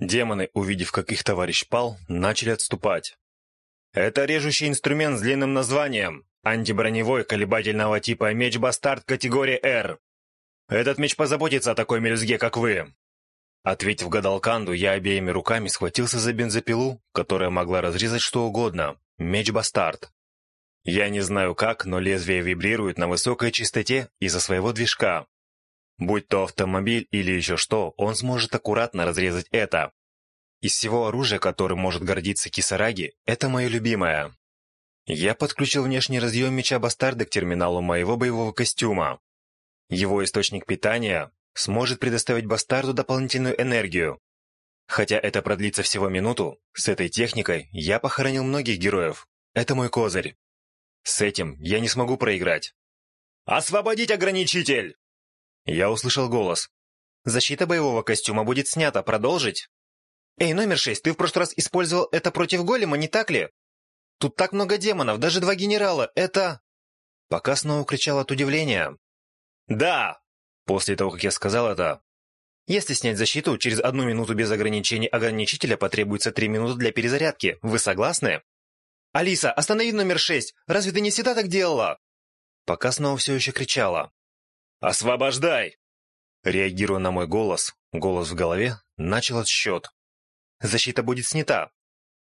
Демоны, увидев, как их товарищ пал, начали отступать. Это режущий инструмент с длинным названием «Антиброневой колебательного типа меч-бастард категории R». Этот меч позаботится о такой мелюзге, как вы. Ответив гадалканду, я обеими руками схватился за бензопилу, которая могла разрезать что угодно. Меч-бастард. Я не знаю как, но лезвие вибрирует на высокой частоте из-за своего движка будь то автомобиль или еще что, он сможет аккуратно разрезать это. Из всего оружия, которым может гордиться Кисараги, это мое любимое. Я подключил внешний разъем меча Бастарда к терминалу моего боевого костюма. Его источник питания сможет предоставить Бастарду дополнительную энергию. Хотя это продлится всего минуту, с этой техникой я похоронил многих героев. Это мой козырь. С этим я не смогу проиграть. «Освободить ограничитель!» Я услышал голос. «Защита боевого костюма будет снята. Продолжить?» «Эй, номер шесть, ты в прошлый раз использовал это против голема, не так ли? Тут так много демонов, даже два генерала. Это...» Пока снова кричал от удивления. «Да!» После того, как я сказал это... «Если снять защиту, через одну минуту без ограничений ограничителя потребуется три минуты для перезарядки. Вы согласны?» «Алиса, останови номер шесть! Разве ты не всегда так делала?» Пока снова все еще кричала. «Освобождай!» Реагируя на мой голос, голос в голове начал отсчет. «Защита будет снята.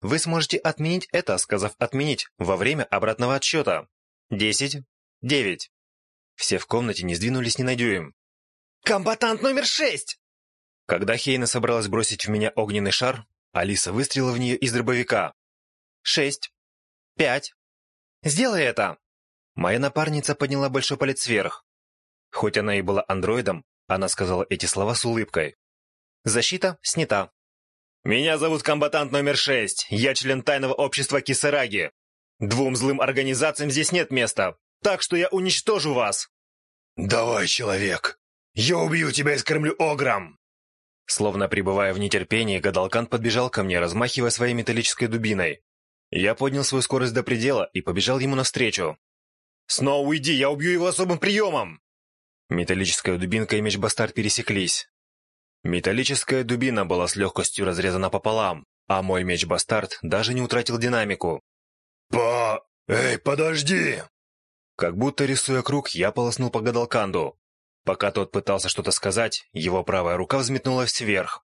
Вы сможете отменить это, сказав «отменить» во время обратного отсчета. Десять, девять». Все в комнате не сдвинулись ни на дюйм. «Комбатант номер шесть!» Когда Хейна собралась бросить в меня огненный шар, Алиса выстрелила в нее из дробовика. «Шесть, пять. Сделай это!» Моя напарница подняла большой палец вверх. Хоть она и была андроидом, она сказала эти слова с улыбкой. «Защита снята». «Меня зовут комбатант номер шесть. Я член тайного общества Кисараги. Двум злым организациям здесь нет места, так что я уничтожу вас». «Давай, человек! Я убью тебя и скормлю огром!» Словно пребывая в нетерпении, гадалкан подбежал ко мне, размахивая своей металлической дубиной. Я поднял свою скорость до предела и побежал ему навстречу. Снова уйди, я убью его особым приемом!» Металлическая дубинка и меч Бастард пересеклись. Металлическая дубина была с легкостью разрезана пополам, а мой меч Бастард даже не утратил динамику. «Па! Эй, подожди!» Как будто рисуя круг, я полоснул по гадалканду. Пока тот пытался что-то сказать, его правая рука взметнулась вверх.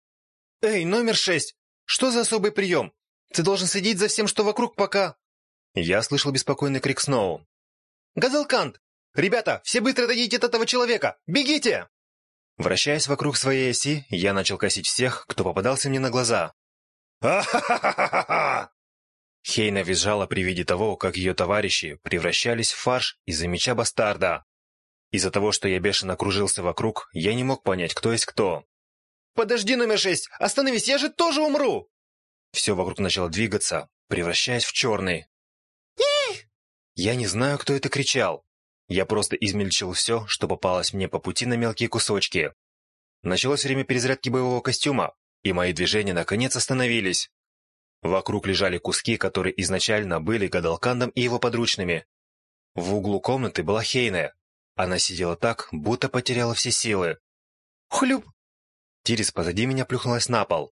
«Эй, номер шесть! Что за особый прием? Ты должен следить за всем, что вокруг, пока...» Я слышал беспокойный крик Сноу. «Газелкант, Ребята, все быстро дадите от этого человека! Бегите!» Вращаясь вокруг своей оси, я начал косить всех, кто попадался мне на глаза. «А-ха-ха-ха-ха-ха!» Хейна визжала при виде того, как ее товарищи превращались в фарш из-за меча бастарда. Из-за того, что я бешено кружился вокруг, я не мог понять, кто есть кто. «Подожди, номер шесть! Остановись, я же тоже умру!» Все вокруг начало двигаться, превращаясь в черный. «Я не знаю, кто это кричал, я просто измельчил все, что попалось мне по пути на мелкие кусочки. Началось время перезарядки боевого костюма, и мои движения наконец остановились. Вокруг лежали куски, которые изначально были Гадалкандом и его подручными. В углу комнаты была Хейна. Она сидела так, будто потеряла все силы. «Хлюп!» Тирис позади меня плюхнулась на пол.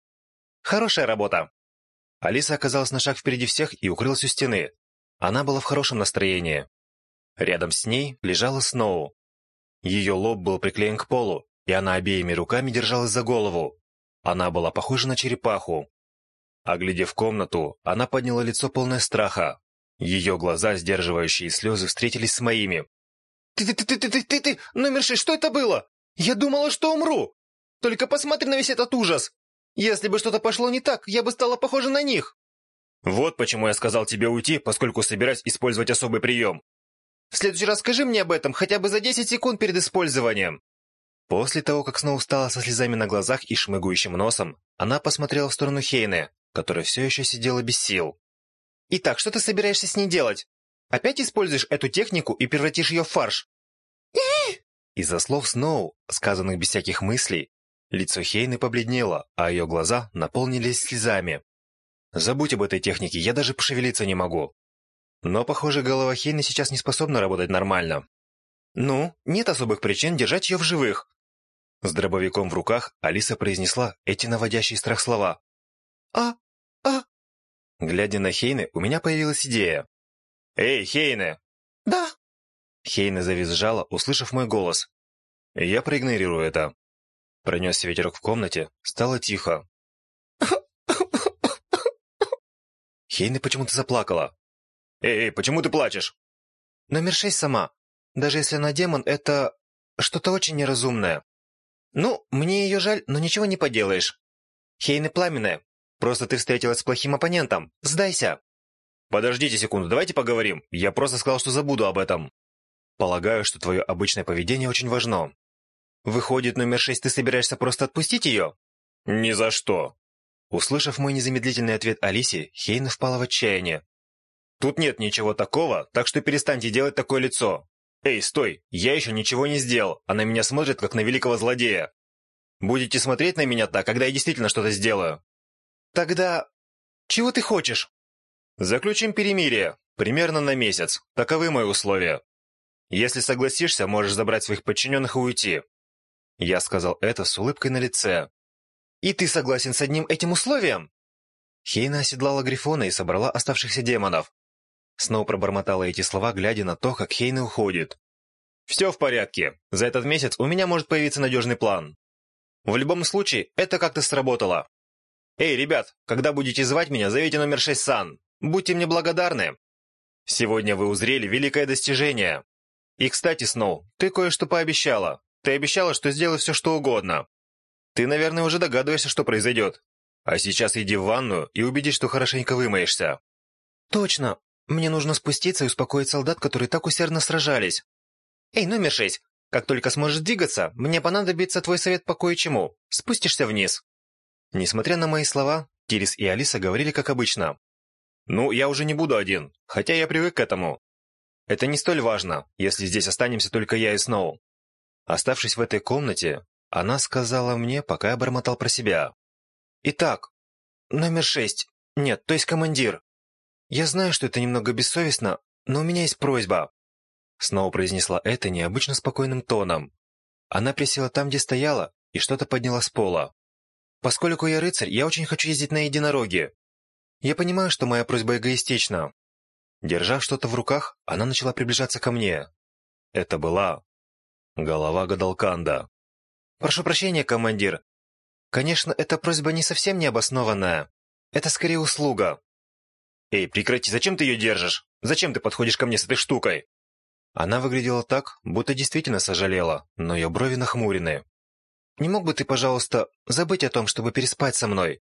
«Хорошая работа!» Алиса оказалась на шаг впереди всех и укрылась у стены. Она была в хорошем настроении. Рядом с ней лежала Сноу. Ее лоб был приклеен к полу, и она обеими руками держалась за голову. Она была похожа на черепаху. Оглядев комнату, она подняла лицо полное страха. Ее глаза, сдерживающие слезы, встретились с моими. «Ты-ты-ты-ты-ты-ты-ты! Номер шесть, что это было? Я думала, что умру! Только посмотри на весь этот ужас! Если бы что-то пошло не так, я бы стала похожа на них!» «Вот почему я сказал тебе уйти, поскольку собираюсь использовать особый прием. В следующий раз скажи мне об этом хотя бы за 10 секунд перед использованием». После того, как Сноу стала со слезами на глазах и шмыгующим носом, она посмотрела в сторону Хейны, которая все еще сидела без сил. «Итак, что ты собираешься с ней делать? Опять используешь эту технику и превратишь ее в фарш?» Из-за слов Сноу, сказанных без всяких мыслей, лицо Хейны побледнело, а ее глаза наполнились слезами. «Забудь об этой технике, я даже пошевелиться не могу. Но, похоже, голова Хейна сейчас не способна работать нормально. Ну, нет особых причин держать ее в живых. С дробовиком в руках Алиса произнесла эти наводящие страх слова. «А? А?» Глядя на Хейны, у меня появилась идея. «Эй, Хейны!» «Да?» Хейна завизжала, услышав мой голос. Я проигнорирую это. Пронесся ветерок в комнате, стало тихо. Хейна почему-то заплакала. Эй, почему ты плачешь? Номер шесть сама. Даже если она демон, это что-то очень неразумное. Ну, мне ее жаль, но ничего не поделаешь. Хейны пламенная. Просто ты встретилась с плохим оппонентом. Сдайся. Подождите секунду, давайте поговорим. Я просто сказал, что забуду об этом. Полагаю, что твое обычное поведение очень важно. Выходит, номер шесть, ты собираешься просто отпустить ее? Ни за что. Услышав мой незамедлительный ответ Алисе, Хейна впала в отчаяние. Тут нет ничего такого, так что перестаньте делать такое лицо. Эй, стой, я еще ничего не сделал, она меня смотрит, как на великого злодея. Будете смотреть на меня так, когда я действительно что-то сделаю. Тогда... чего ты хочешь? Заключим перемирие, примерно на месяц. Таковы мои условия. Если согласишься, можешь забрать своих подчиненных и уйти. Я сказал это с улыбкой на лице. И ты согласен с одним этим условием? Хейна оседлала Грифона и собрала оставшихся демонов. Сноу пробормотала эти слова, глядя на то, как Хейна уходит. «Все в порядке. За этот месяц у меня может появиться надежный план. В любом случае, это как-то сработало. Эй, ребят, когда будете звать меня, зовите номер 6 Сан. Будьте мне благодарны. Сегодня вы узрели великое достижение. И, кстати, Сноу, ты кое-что пообещала. Ты обещала, что сделаешь все, что угодно. Ты, наверное, уже догадываешься, что произойдет. А сейчас иди в ванную и убедись, что хорошенько вымоешься. Точно, мне нужно спуститься и успокоить солдат, которые так усердно сражались. Эй, ну, номер шесть, как только сможешь двигаться, мне понадобится твой совет по кое-чему. Спустишься вниз. Несмотря на мои слова, Тирис и Алиса говорили как обычно. Ну, я уже не буду один, хотя я привык к этому. Это не столь важно, если здесь останемся только я и Сноу. Оставшись в этой комнате, она сказала мне, пока я бормотал про себя. Итак, номер шесть, нет, то есть командир, я знаю, что это немного бессовестно, но у меня есть просьба. Снова произнесла это необычно спокойным тоном. Она присела там, где стояла, и что-то подняла с пола. Поскольку я рыцарь, я очень хочу ездить на единороге. Я понимаю, что моя просьба эгоистична. Держав что-то в руках, она начала приближаться ко мне. Это была голова Гадалканда. Прошу прощения, командир. Конечно, эта просьба не совсем необоснованная. Это скорее услуга. «Эй, прекрати, зачем ты ее держишь? Зачем ты подходишь ко мне с этой штукой?» Она выглядела так, будто действительно сожалела, но ее брови нахмурены. «Не мог бы ты, пожалуйста, забыть о том, чтобы переспать со мной?»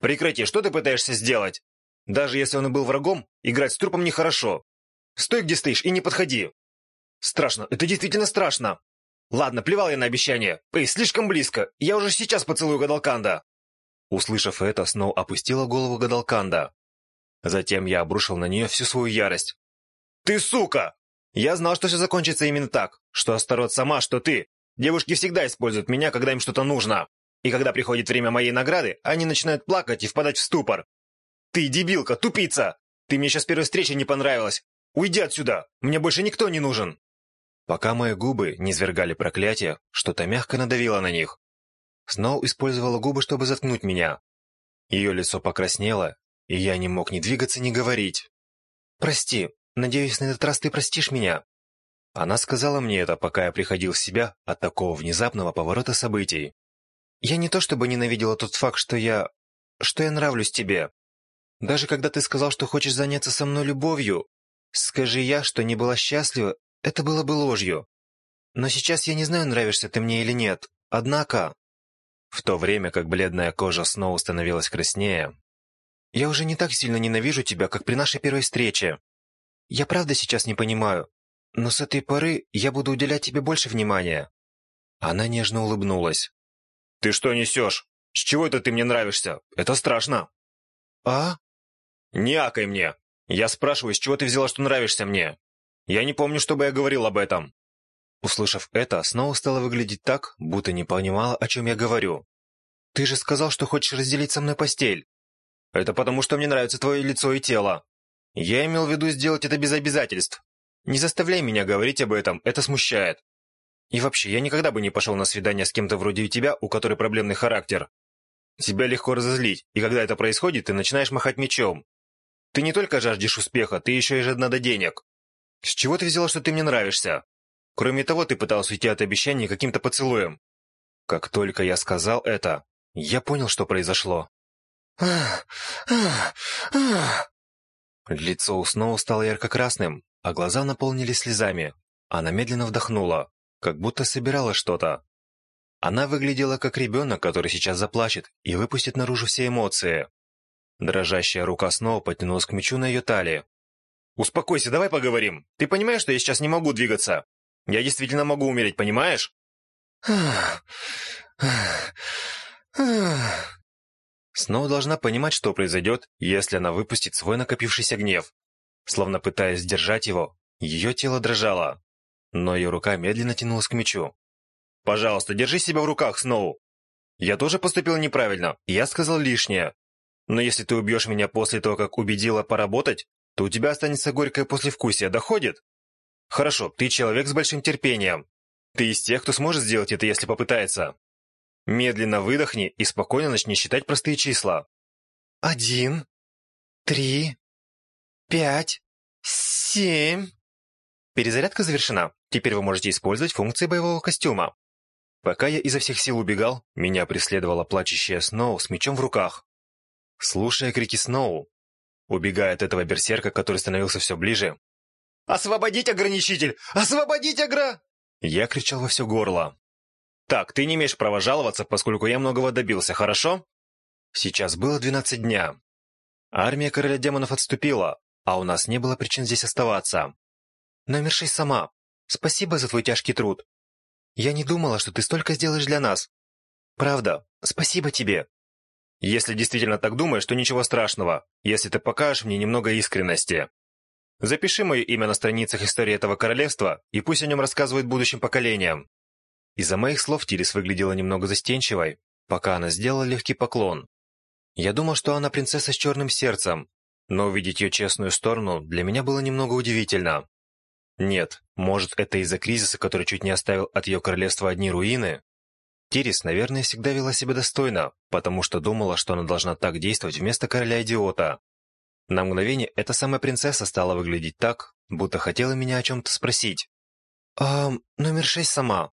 «Прекрати, что ты пытаешься сделать? Даже если он и был врагом, играть с трупом нехорошо. Стой, где стоишь, и не подходи!» «Страшно, это действительно страшно!» «Ладно, плевал я на обещание. Эй, слишком близко. Я уже сейчас поцелую Гадалканда!» Услышав это, Сноу опустила голову Гадалканда. Затем я обрушил на нее всю свою ярость. «Ты сука! Я знал, что все закончится именно так, что Астарот сама, что ты. Девушки всегда используют меня, когда им что-то нужно. И когда приходит время моей награды, они начинают плакать и впадать в ступор. Ты дебилка, тупица! Ты мне сейчас первой встречи не понравилась. Уйди отсюда! Мне больше никто не нужен!» Пока мои губы не свергали проклятие, что-то мягко надавило на них. Сноу использовала губы, чтобы заткнуть меня. Ее лицо покраснело, я не мог ни двигаться, ни говорить. «Прости, надеюсь, на этот раз ты простишь меня». Она сказала мне это, пока я приходил в себя от такого внезапного поворота событий. «Я не то чтобы ненавидела тот факт, что я... что я нравлюсь тебе. Даже когда ты сказал, что хочешь заняться со мной любовью, скажи я, что не была счастлива, это было бы ложью. Но сейчас я не знаю, нравишься ты мне или нет. Однако...» В то время как бледная кожа снова становилась краснее, я уже не так сильно ненавижу тебя, как при нашей первой встрече. Я правда сейчас не понимаю, но с этой поры я буду уделять тебе больше внимания». Она нежно улыбнулась. «Ты что несешь? С чего это ты мне нравишься? Это страшно!» «А?» «Не акай мне! Я спрашиваю, с чего ты взяла, что нравишься мне? Я не помню, чтобы я говорил об этом!» Услышав это, снова стала выглядеть так, будто не понимала, о чем я говорю. «Ты же сказал, что хочешь разделить со мной постель!» Это потому, что мне нравится твое лицо и тело. Я имел в виду сделать это без обязательств. Не заставляй меня говорить об этом, это смущает. И вообще, я никогда бы не пошел на свидание с кем-то вроде тебя, у которой проблемный характер. Тебя легко разозлить, и когда это происходит, ты начинаешь махать мечом. Ты не только жаждешь успеха, ты еще и жадна до денег. С чего ты взяла, что ты мне нравишься? Кроме того, ты пытался уйти от обещаний каким-то поцелуем. Как только я сказал это, я понял, что произошло. Лицо снова стало ярко-красным, а глаза наполнились слезами. Она медленно вдохнула, как будто собирала что-то. Она выглядела как ребенок, который сейчас заплачет и выпустит наружу все эмоции. Дрожащая рука снова потянулась к мечу на ее талии. «Успокойся, давай поговорим. Ты понимаешь, что я сейчас не могу двигаться? Я действительно могу умереть, понимаешь?» Сноу должна понимать, что произойдет, если она выпустит свой накопившийся гнев. Словно пытаясь сдержать его, ее тело дрожало, но ее рука медленно тянулась к мечу. «Пожалуйста, держи себя в руках, Сноу! Я тоже поступил неправильно, я сказал лишнее. Но если ты убьешь меня после того, как убедила поработать, то у тебя останется горькое послевкусие, доходит? Хорошо, ты человек с большим терпением. Ты из тех, кто сможет сделать это, если попытается. Медленно выдохни и спокойно начни считать простые числа. Один, три, пять, семь. Перезарядка завершена. Теперь вы можете использовать функции боевого костюма. Пока я изо всех сил убегал, меня преследовала плачущая Сноу с мечом в руках. Слушая крики Сноу, убегая от этого берсерка, который становился все ближе. «Освободить ограничитель! Освободить огра!» Я кричал во все горло. Так, ты не имеешь права жаловаться, поскольку я многого добился, хорошо? Сейчас было 12 дня. Армия короля демонов отступила, а у нас не было причин здесь оставаться. Номер шесть сама. Спасибо за твой тяжкий труд. Я не думала, что ты столько сделаешь для нас. Правда, спасибо тебе. Если действительно так думаешь, то ничего страшного, если ты покажешь мне немного искренности. Запиши мое имя на страницах истории этого королевства, и пусть о нем рассказывают будущим поколениям. Из-за моих слов Тирис выглядела немного застенчивой, пока она сделала легкий поклон. Я думал, что она принцесса с черным сердцем, но увидеть ее честную сторону для меня было немного удивительно. Нет, может, это из-за кризиса, который чуть не оставил от ее королевства одни руины? Тирис, наверное, всегда вела себя достойно, потому что думала, что она должна так действовать вместо короля-идиота. На мгновение эта самая принцесса стала выглядеть так, будто хотела меня о чем-то спросить. «А, номер шесть сама.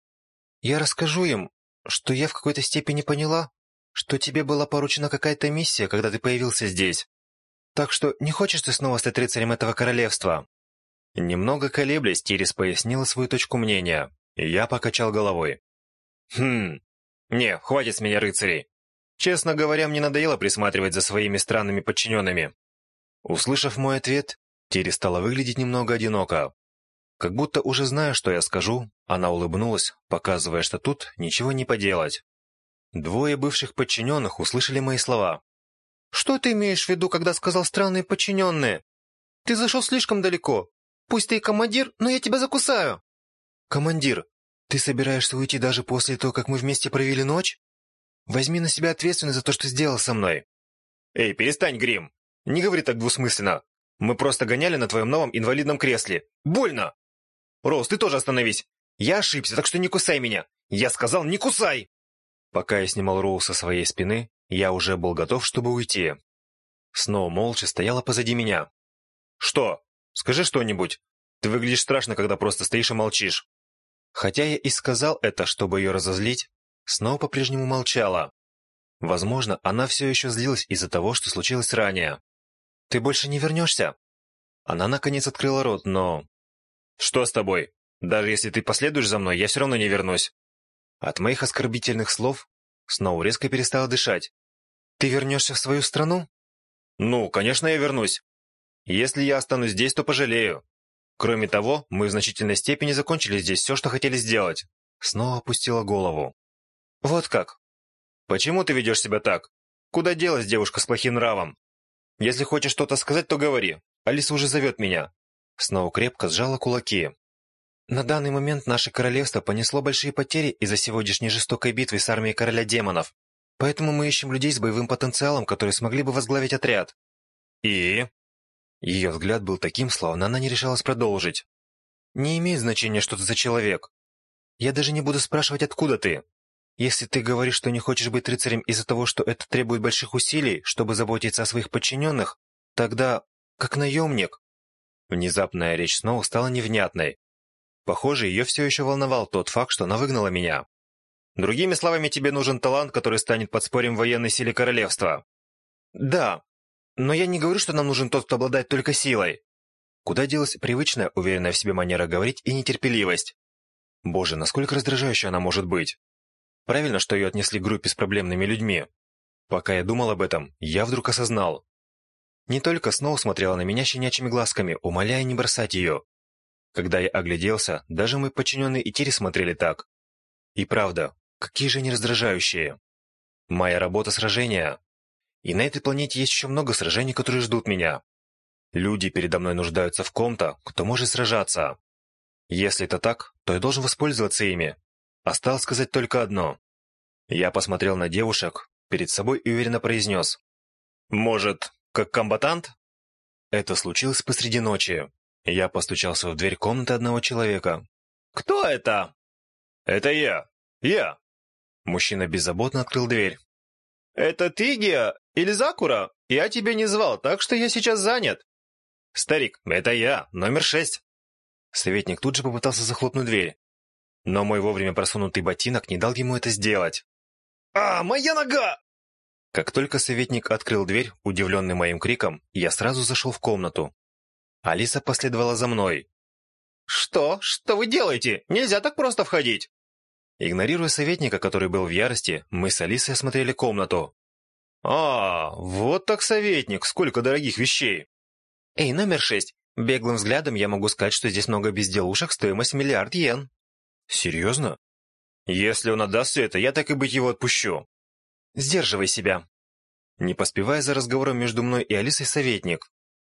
Я расскажу им, что я в какой-то степени поняла, что тебе была поручена какая-то миссия, когда ты появился здесь. Так что не хочешь ты снова стать рыцарем этого королевства?» Немного колеблясь, Тирис пояснила свою точку мнения. Я покачал головой. «Хм... Не, хватит с меня рыцарей. Честно говоря, мне надоело присматривать за своими странными подчиненными». Услышав мой ответ, Тири стала выглядеть немного одиноко. Как будто уже зная, что я скажу, она улыбнулась, показывая, что тут ничего не поделать. Двое бывших подчиненных услышали мои слова. «Что ты имеешь в виду, когда сказал странные подчиненные? Ты зашел слишком далеко. Пусть ты и командир, но я тебя закусаю!» «Командир, ты собираешься уйти даже после того, как мы вместе провели ночь? Возьми на себя ответственность за то, что сделал со мной». «Эй, перестань, Грим! Не говори так двусмысленно! Мы просто гоняли на твоем новом инвалидном кресле. Больно!» Роуз, ты тоже остановись! Я ошибся, так что не кусай меня! Я сказал, не кусай!» Пока я снимал Роуз со своей спины, я уже был готов, чтобы уйти. Сноу молча стояла позади меня. «Что? Скажи что-нибудь. Ты выглядишь страшно, когда просто стоишь и молчишь». Хотя я и сказал это, чтобы ее разозлить, Сноу по-прежнему молчала. Возможно, она все еще злилась из-за того, что случилось ранее. «Ты больше не вернешься?» Она, наконец, открыла рот, но что с тобой? Даже если ты последуешь за мной, я все равно не вернусь. От моих оскорбительных слов Сноу резко перестала дышать. Ты вернешься в свою страну? Ну, конечно, я вернусь. Если я останусь здесь, то пожалею. Кроме того, мы в значительной степени закончили здесь все, что хотели сделать. Снова опустила голову. Вот как. Почему ты ведешь себя так? Куда делась девушка с плохим нравом? Если хочешь что-то сказать, то говори. Алиса уже зовет меня. Снова крепко сжала кулаки. На данный момент наше королевство понесло большие потери из-за сегодняшней жестокой битвы с армией короля демонов. Поэтому мы ищем людей с боевым потенциалом, которые смогли бы возглавить отряд. И? Ее взгляд был таким, словно она не решалась продолжить. Не имеет значения, что ты за человек. Я даже не буду спрашивать, откуда ты. Если ты говоришь, что не хочешь быть рыцарем из-за того, что это требует больших усилий, чтобы заботиться о своих подчиненных, тогда, как наемник, Внезапная речь Сноу стала невнятной. Похоже, ее все еще волновал тот факт, что она выгнала меня. Другими словами, тебе нужен талант, который станет подспорьем военной силе королевства. Да, но я не говорю, что нам нужен тот, кто обладает только силой. Куда делась привычная, уверенная в себе манера говорить и нетерпеливость? Боже, насколько раздражающая она может быть. Правильно, что ее отнесли к группе с проблемными людьми. Пока я думал об этом, я вдруг осознал, не только снова смотрела на меня щенячьими глазками, умоляя не бросать ее. Когда я огляделся, даже мы подчиненные и Тири смотрели так. И правда, какие же они раздражающие. Моя работа — сражения. И на этой планете есть еще много сражений, которые ждут меня. Люди передо мной нуждаются в ком-то, кто может сражаться. Если это так, то я должен воспользоваться ими. Осталось сказать только одно. Я посмотрел на девушек перед собой и уверенно произнес. «Может, как комбатант? Это случилось посреди ночи. Я постучался в дверь комнаты одного человека. «Кто это?» «Это я. Я». Мужчина беззаботно открыл дверь. «Это ты, Геа? Или Закура? Я тебя не звал, так что я сейчас занят». «Старик, это я, номер шесть». Советник тут же попытался захлопнуть дверь. Но мой вовремя просунутый ботинок не дал ему это сделать. «А, моя нога!» Как только советник открыл дверь, удивленный моим криком, я сразу зашел в комнату. Алиса последовала за мной. «Что? Что вы делаете? Нельзя так просто входить!» Игнорируя советника, который был в ярости, мы с Алисой осмотрели комнату. «А, вот так советник, сколько дорогих вещей!» «Эй, номер шесть, беглым взглядом я могу сказать, что здесь много безделушек, стоимость миллиард йен». «Серьезно?» «Если он отдаст все это, я так и быть его отпущу», Сдерживай себя!» Не поспевая за разговором между мной и Алисой советник.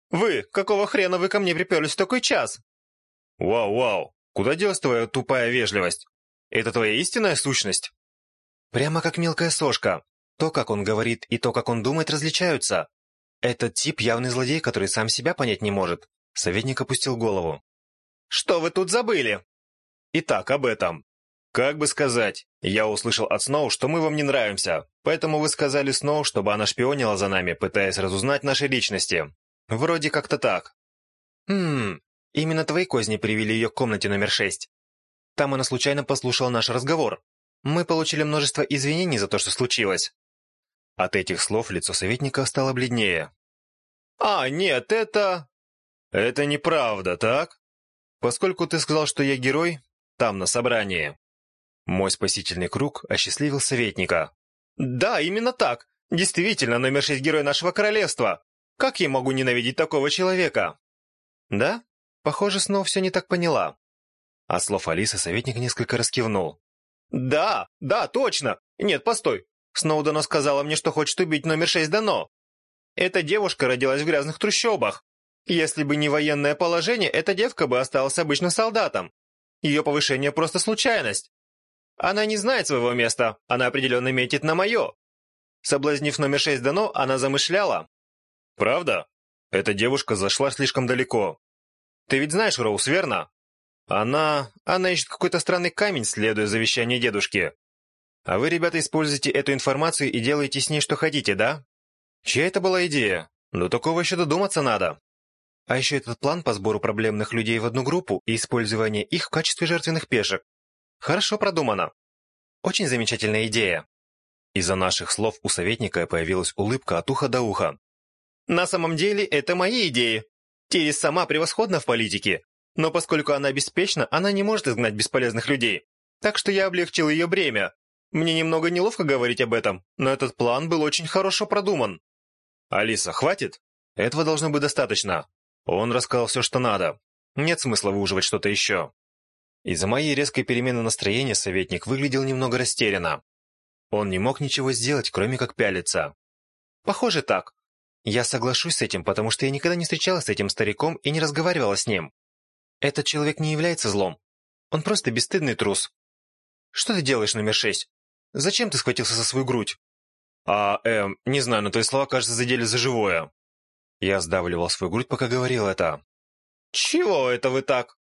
«Вы! Какого хрена вы ко мне приперлись в такой час?» «Вау-вау! Куда делась твоя тупая вежливость? Это твоя истинная сущность?» «Прямо как мелкая сошка. То, как он говорит, и то, как он думает, различаются. Этот тип явный злодей, который сам себя понять не может». Советник опустил голову. «Что вы тут забыли?» «Итак, об этом. Как бы сказать, я услышал от Сноу, что мы вам не нравимся, поэтому вы сказали Сноу, чтобы она шпионила за нами, пытаясь разузнать наши личности. Вроде как-то так. Хм, именно твои козни привели ее к комнате номер шесть. Там она случайно послушала наш разговор. Мы получили множество извинений за то, что случилось. От этих слов лицо советника стало бледнее. «А, нет, это...» «Это неправда, так? Поскольку ты сказал, что я герой, там, на собрании, мой спасительный круг осчастливил советника. «Да, именно так. Действительно, номер шесть герой нашего королевства. Как я могу ненавидеть такого человека?» «Да? Похоже, снова все не так поняла». От слов Алисы советник несколько раскивнул. «Да, да, точно! Нет, постой! Сноудено сказала мне, что хочет убить номер шесть Дано. Эта девушка родилась в грязных трущобах. Если бы не военное положение, эта девка бы осталась обычным солдатом. Ее повышение просто случайность. Она не знает своего места, она определенно метит на мое. Соблазнив номер шесть дано, она замышляла. Правда? Эта девушка зашла слишком далеко. Ты ведь знаешь, Роуз, верно? Она... она ищет какой-то странный камень, следуя завещанию дедушки. А вы, ребята, используете эту информацию и делаете с ней что хотите, да? Чья это была идея? Ну, такого еще додуматься надо. А еще этот план по сбору проблемных людей в одну группу и использование их в качестве жертвенных пешек. Хорошо продумано. Очень замечательная идея. Из-за наших слов у советника появилась улыбка от уха до уха. На самом деле это мои идеи. Терес сама превосходна в политике, но поскольку она беспечна, она не может изгнать бесполезных людей. Так что я облегчил ее бремя. Мне немного неловко говорить об этом, но этот план был очень хорошо продуман. Алиса, хватит? Этого должно быть достаточно. Он рассказал все, что надо. Нет смысла выуживать что-то еще. Из-за моей резкой перемены настроения советник выглядел немного растерянно. Он не мог ничего сделать, кроме как пялиться. «Похоже так. Я соглашусь с этим, потому что я никогда не встречалась с этим стариком и не разговаривала с ним. Этот человек не является злом. Он просто бесстыдный трус. Что ты делаешь, номер шесть? Зачем ты схватился за свою грудь?» «А, эм, не знаю, но твои слова, кажется, задели за живое». Я сдавливал свою грудь, пока говорил это. «Чего это вы так?»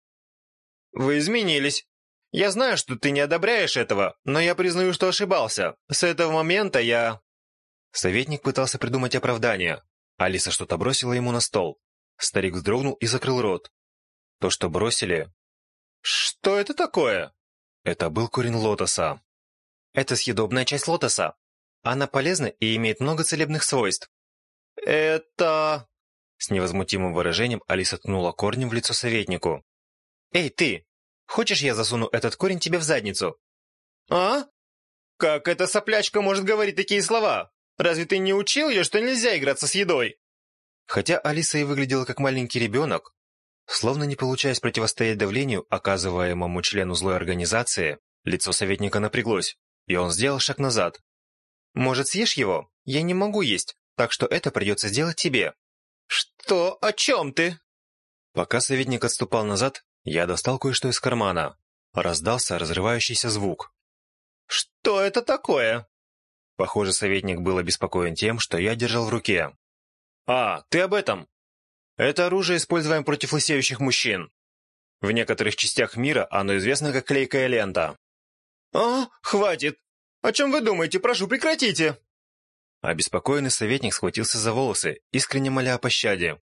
Вы изменились. Я знаю, что ты не одобряешь этого, но я признаю, что ошибался. С этого момента я...» Советник пытался придумать оправдание. Алиса что-то бросила ему на стол. Старик вздрогнул и закрыл рот. То, что бросили... «Что это такое?» Это был корень лотоса. «Это съедобная часть лотоса. Она полезна и имеет много целебных свойств». «Это...» С невозмутимым выражением Алиса ткнула корнем в лицо советнику. «Эй, ты! Хочешь, я засуну этот корень тебе в задницу?» «А? Как эта соплячка может говорить такие слова? Разве ты не учил ее, что нельзя играться с едой?» Хотя Алиса и выглядела как маленький ребенок, словно не получаясь противостоять давлению, оказываемому члену злой организации, лицо советника напряглось, и он сделал шаг назад. «Может, съешь его? Я не могу есть, так что это придется сделать тебе». «Что? О чем ты?» Пока советник отступал назад, я достал кое-что из кармана. Раздался разрывающийся звук. «Что это такое?» Похоже, советник был обеспокоен тем, что я держал в руке. «А, ты об этом!» «Это оружие используем против лысеющих мужчин. В некоторых частях мира оно известно как клейкая лента». «А, хватит! О чем вы думаете? Прошу, прекратите!» Обеспокоенный советник схватился за волосы, искренне моля о пощаде.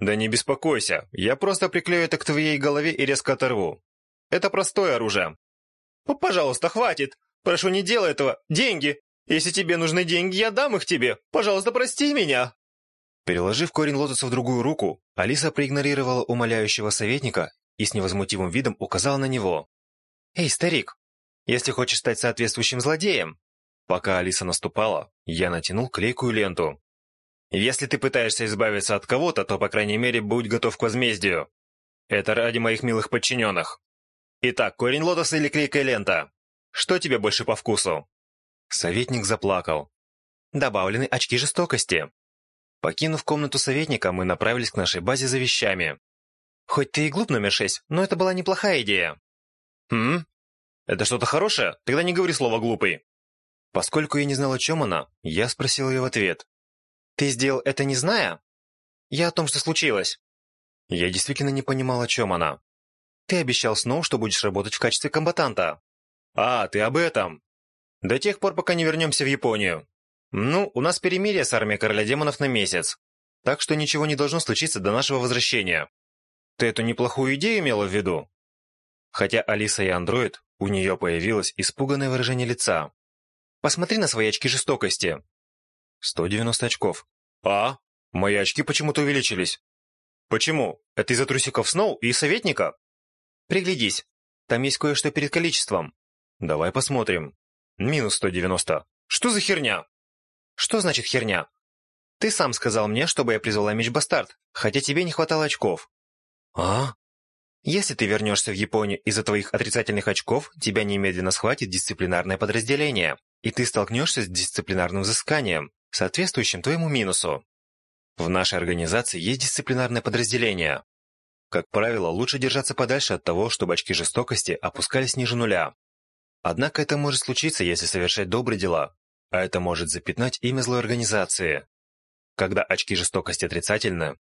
Да не беспокойся, я просто приклею это к твоей голове и резко оторву. Это простое оружие. Ну, пожалуйста, хватит. Прошу, не делай этого. Деньги. Если тебе нужны деньги, я дам их тебе. Пожалуйста, прости меня. Переложив корень лотоса в другую руку, Алиса проигнорировала умоляющего советника и с невозмутимым видом указала на него. «Эй, старик, если хочешь стать соответствующим злодеем...» Пока Алиса наступала, я натянул клейкую ленту, если ты пытаешься избавиться от кого-то, то, по крайней мере, будь готов к возмездию. Это ради моих милых подчиненных. Итак, корень лотоса или клейкая лента? Что тебе больше по вкусу?» Советник заплакал. «Добавлены очки жестокости». Покинув комнату советника, мы направились к нашей базе за вещами. «Хоть ты и глуп номер шесть, но это была неплохая идея». «Хм? Это что-то хорошее? Тогда не говори слово «глупый». Поскольку я не знал, о чем она, я спросил ее в ответ. Ты сделал это не зная? Я о том, что случилось. Я действительно не понимал, о чем она. Ты обещал Сноу, что будешь работать в качестве комбатанта. А, ты об этом. До тех пор, пока не вернемся в Японию. Ну, у нас перемирие с армией короля демонов на месяц. Так что ничего не должно случиться до нашего возвращения. Ты эту неплохую идею имела в виду? Хотя Алиса и андроид, у нее появилось испуганное выражение лица. Посмотри на свои очки жестокости. Сто девяносто очков. А? Мои очки почему-то увеличились. Почему? Это из-за трусиков Сноу и советника? Приглядись. Там есть кое-что перед количеством. Давай посмотрим. Минус 190. Что за херня? Что значит херня? Ты сам сказал мне, чтобы я призвала меч Бастард, хотя тебе не хватало очков. А? Если ты вернешься в Японию из-за твоих отрицательных очков, тебя немедленно схватит дисциплинарное подразделение, и ты столкнешься с дисциплинарным взысканием соответствующим твоему минусу. В нашей организации есть дисциплинарное подразделение. Как правило, лучше держаться подальше от того, чтобы очки жестокости опускались ниже нуля. Однако это может случиться, если совершать добрые дела, а это может запятнать имя злой организации. Когда очки жестокости отрицательны...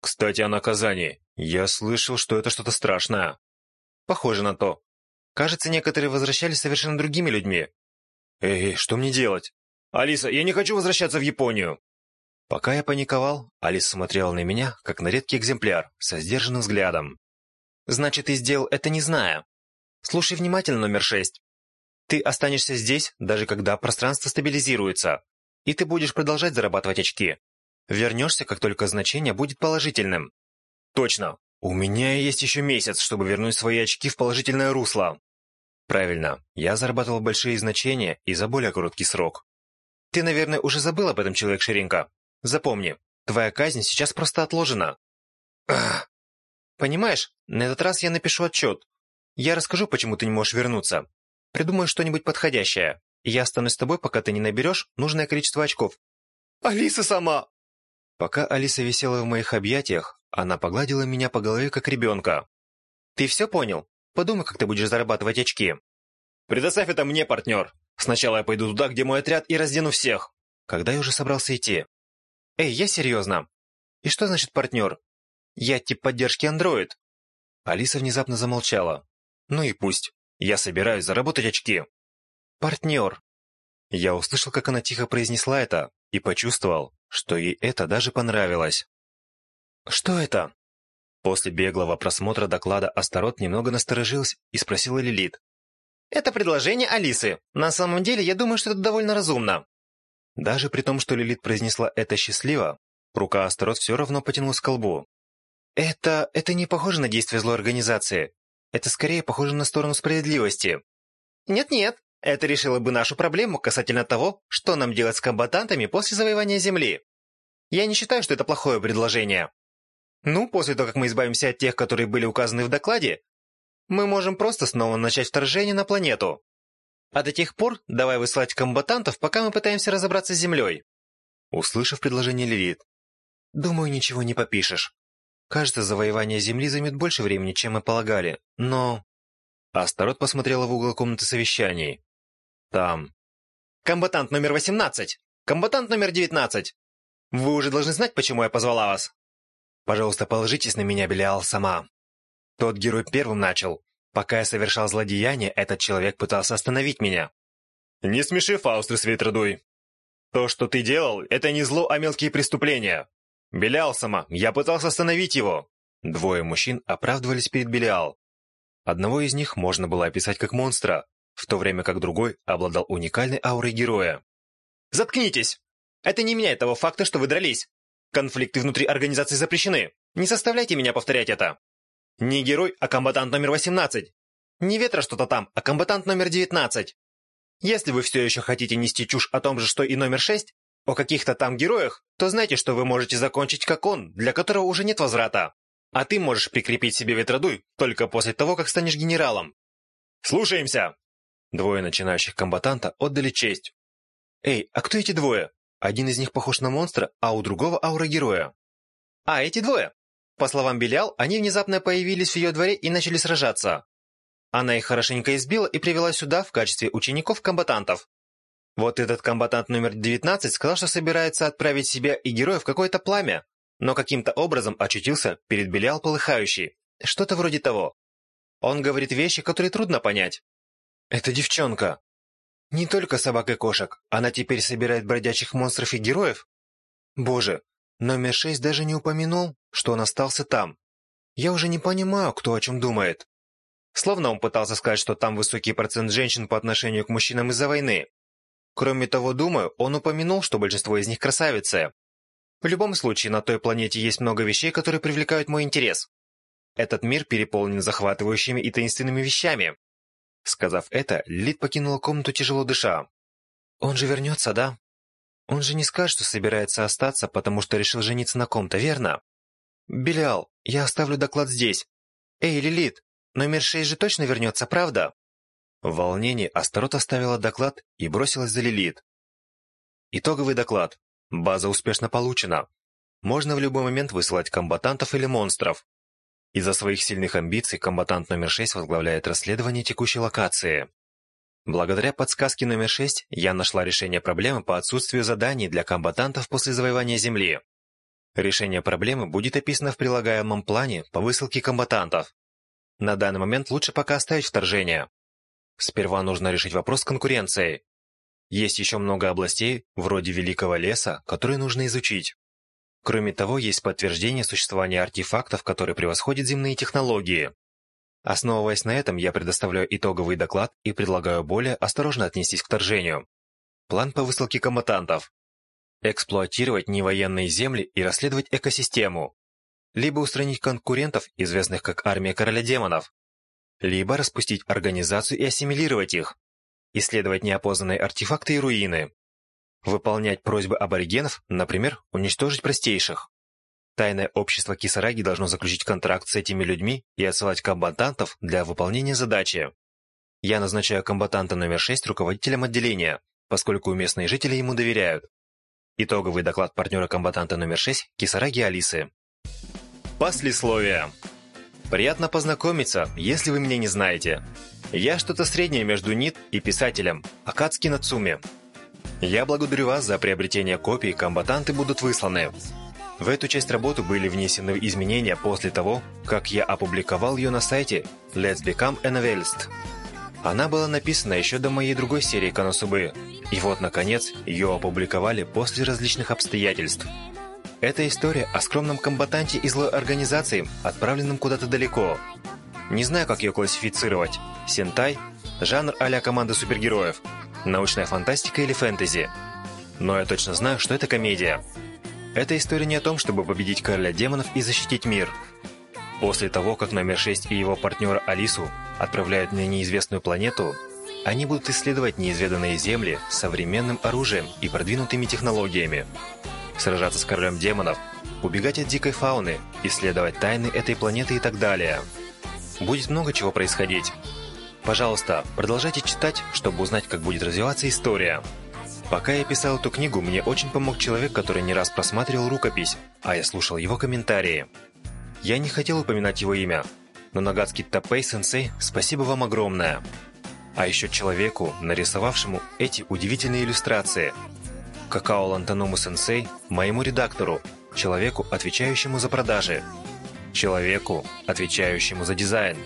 Кстати, о наказании. Я слышал, что это что-то страшное. Похоже на то. Кажется, некоторые возвращались совершенно другими людьми. Эй, что мне делать? «Алиса, я не хочу возвращаться в Японию!» Пока я паниковал, Алис смотрел на меня, как на редкий экземпляр, со сдержанным взглядом. «Значит, ты сделал это не зная. Слушай внимательно, номер шесть. Ты останешься здесь, даже когда пространство стабилизируется, и ты будешь продолжать зарабатывать очки. Вернешься, как только значение будет положительным». «Точно! У меня есть еще месяц, чтобы вернуть свои очки в положительное русло!» Правильно, я зарабатывал большие значения и за более короткий срок. Ты, наверное, уже забыл об этом, человек Шеренко. Запомни, твоя казнь сейчас просто отложена. Ах. Понимаешь, на этот раз я напишу отчет. Я расскажу, почему ты не можешь вернуться. Придумаю что-нибудь подходящее. Я останусь с тобой, пока ты не наберешь нужное количество очков. Алиса сама! Пока Алиса висела в моих объятиях, она погладила меня по голове, как ребенка. Ты все понял? Подумай, как ты будешь зарабатывать очки. Предоставь это мне, партнер. Сначала я пойду туда, где мой отряд, и раздену всех. Когда я уже собрался идти? Эй, я серьезно. И что значит партнер? Я тип поддержки андроид. Алиса внезапно замолчала. Ну и пусть. Я собираюсь заработать очки. Партнер. Я услышал, как она тихо произнесла это, и почувствовал, что ей это даже понравилось. Что это? После беглого просмотра доклада Астарот немного насторожился и спросила Лилит. Это предложение Алисы. На самом деле, я думаю, что это довольно разумно. Даже при том, что Лилит произнесла это счастливо, рука Астерот все равно потянулась к колбу. Это... это не похоже на действие злой организации. Это скорее похоже на сторону справедливости. Нет-нет, это решило бы нашу проблему касательно того, что нам делать с комбатантами после завоевания Земли. Я не считаю, что это плохое предложение. Ну, после того, как мы избавимся от тех, которые были указаны в докладе, мы можем просто снова начать вторжение на планету. А до тех пор давай высылать комбатантов, пока мы пытаемся разобраться с Землей». Услышав предложение Лилит, «Думаю, ничего не попишешь. Кажется, завоевание Земли займет больше времени, чем мы полагали, но...» Астарот посмотрела в угол комнаты совещаний. «Там...» «Комбатант номер 18! Комбатант номер 19! Вы уже должны знать, почему я позвала вас!» «Пожалуйста, положитесь на меня, Белиал, сама!» Тот герой первым начал. Пока я совершал злодеяние, этот человек пытался остановить меня. Не смеши, Фаустры Светродуй. То, что ты делал, это не зло, а мелкие преступления. Белял сама, я пытался остановить его. Двое мужчин оправдывались перед Белиал. Одного из них можно было описать как монстра, в то время как другой обладал уникальной аурой героя. «Заткнитесь! Это не меняет того факта, что вы дрались. Конфликты внутри организации запрещены. Не составляйте меня повторять это. Не герой, а комбатант номер 18. Не ветра что-то там, а комбатант номер 19. Если вы все еще хотите нести чушь о том же, что и номер 6, о каких-то там героях, то знайте, что вы можете закончить как он, для которого уже нет возврата. А ты можешь прикрепить себе ветродуй только после того, как станешь генералом. Слушаемся!» Двое начинающих комбатанта отдали честь. «Эй, а кто эти двое? Один из них похож на монстра, а у другого аура героя». «А, эти двое? По словам Белял, они внезапно появились в ее дворе и начали сражаться. Она их хорошенько избила и привела сюда в качестве учеников-комбатантов. Вот этот комбатант номер 19 сказал, что собирается отправить себя и героя в какое-то пламя, но каким-то образом очутился перед Белял полыхающий. Что-то вроде того. Он говорит вещи, которые трудно понять. Это девчонка. Не только собак и кошек. Она теперь собирает бродячих монстров и героев. Боже, номер шесть даже не упомянул что он остался там. Я уже не понимаю, кто о чем думает. Словно он пытался сказать, что там высокий процент женщин по отношению к мужчинам из-за войны. Кроме того, думаю, он упомянул, что большинство из них красавицы. В любом случае, на той планете есть много вещей, которые привлекают мой интерес. Этот мир переполнен захватывающими и таинственными вещами. Сказав это, Лид покинула комнату, тяжело дыша. «Он же вернется, да? Он же не скажет, что собирается остаться, потому что решил жениться на ком-то, верно?» «Белял, я оставлю доклад здесь. Эй, Лилит, номер шесть же точно вернется, правда?» В волнении Астарот оставила доклад и бросилась за Лилит. Итоговый доклад. База успешно получена. Можно в любой момент высылать комбатантов или монстров. Из-за своих сильных амбиций комбатант номер шесть возглавляет расследование текущей локации. Благодаря подсказке номер шесть я нашла решение проблемы по отсутствию заданий для комбатантов после завоевания Земли. Решение проблемы будет описано в прилагаемом плане по высылке комбатантов. На данный момент лучше пока оставить вторжение. Сперва нужно решить вопрос конкуренции. Есть еще много областей, вроде Великого леса, которые нужно изучить. Кроме того, есть подтверждение существования артефактов, которые превосходят земные технологии. Основываясь на этом, я предоставляю итоговый доклад и предлагаю более осторожно отнестись к вторжению. План по высылке комбатантов эксплуатировать невоенные земли и расследовать экосистему, либо устранить конкурентов, известных как армия короля демонов, либо распустить организацию и ассимилировать их, исследовать неопознанные артефакты и руины, выполнять просьбы аборигенов, например, уничтожить простейших. Тайное общество Кисараги должно заключить контракт с этими людьми и отсылать комбатантов для выполнения задачи. Я назначаю комбатанта номер 6 руководителем отделения, поскольку местные жители ему доверяют. Итоговый доклад партнера-комбатанта номер 6 Кисараги Алисы. Послесловие. Приятно познакомиться, если вы меня не знаете. Я что-то среднее между НИТ и писателем Акацки Нацуми. Я благодарю вас за приобретение копий, комбатанты будут высланы. В эту часть работы были внесены изменения после того, как я опубликовал ее на сайте Let's Become a Novelist. Она была написана еще до моей другой серии Коносубы. И вот, наконец, ее опубликовали после различных обстоятельств. Это история о скромном комбатанте и злой организации, отправленном куда-то далеко. Не знаю, как ее классифицировать. Сентай? Жанр а команда супергероев? Научная фантастика или фэнтези? Но я точно знаю, что это комедия. Эта история не о том, чтобы победить короля демонов и защитить мир. После того, как номер 6 и его партнер Алису отправляют на неизвестную планету, они будут исследовать неизведанные земли современным оружием и продвинутыми технологиями, сражаться с королем демонов, убегать от дикой фауны, исследовать тайны этой планеты и так далее. Будет много чего происходить. Пожалуйста, продолжайте читать, чтобы узнать, как будет развиваться история. Пока я писал эту книгу, мне очень помог человек, который не раз просматривал рукопись, а я слушал его комментарии. Я не хотел упоминать его имя, но Нагацки Тапей-сенсей спасибо вам огромное. А еще человеку, нарисовавшему эти удивительные иллюстрации. Какао Лантаному-сенсей, моему редактору, человеку, отвечающему за продажи. Человеку, отвечающему за дизайн,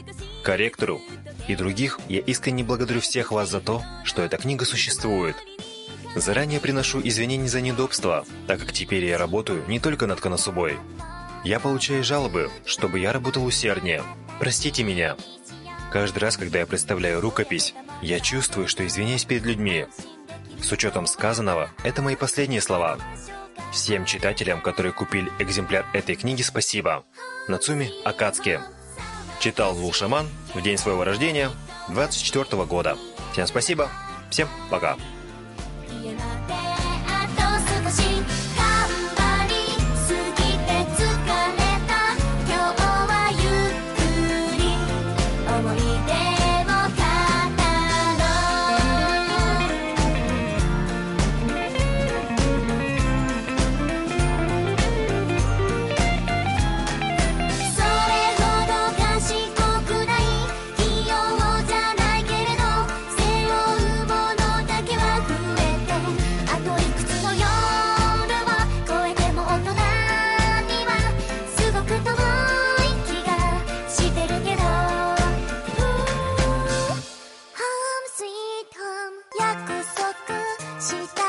корректору и других я искренне благодарю всех вас за то, что эта книга существует. Заранее приношу извинения за неудобства, так как теперь я работаю не только над Коносубой, я получаю жалобы, чтобы я работал усерднее. Простите меня. Каждый раз, когда я представляю рукопись, я чувствую, что извиняюсь перед людьми. С учетом сказанного, это мои последние слова. Всем читателям, которые купили экземпляр этой книги, спасибо. Нацуми Акацки. Читал Лу Шаман в день своего рождения, 24 -го года. Всем спасибо. Всем пока. چیتا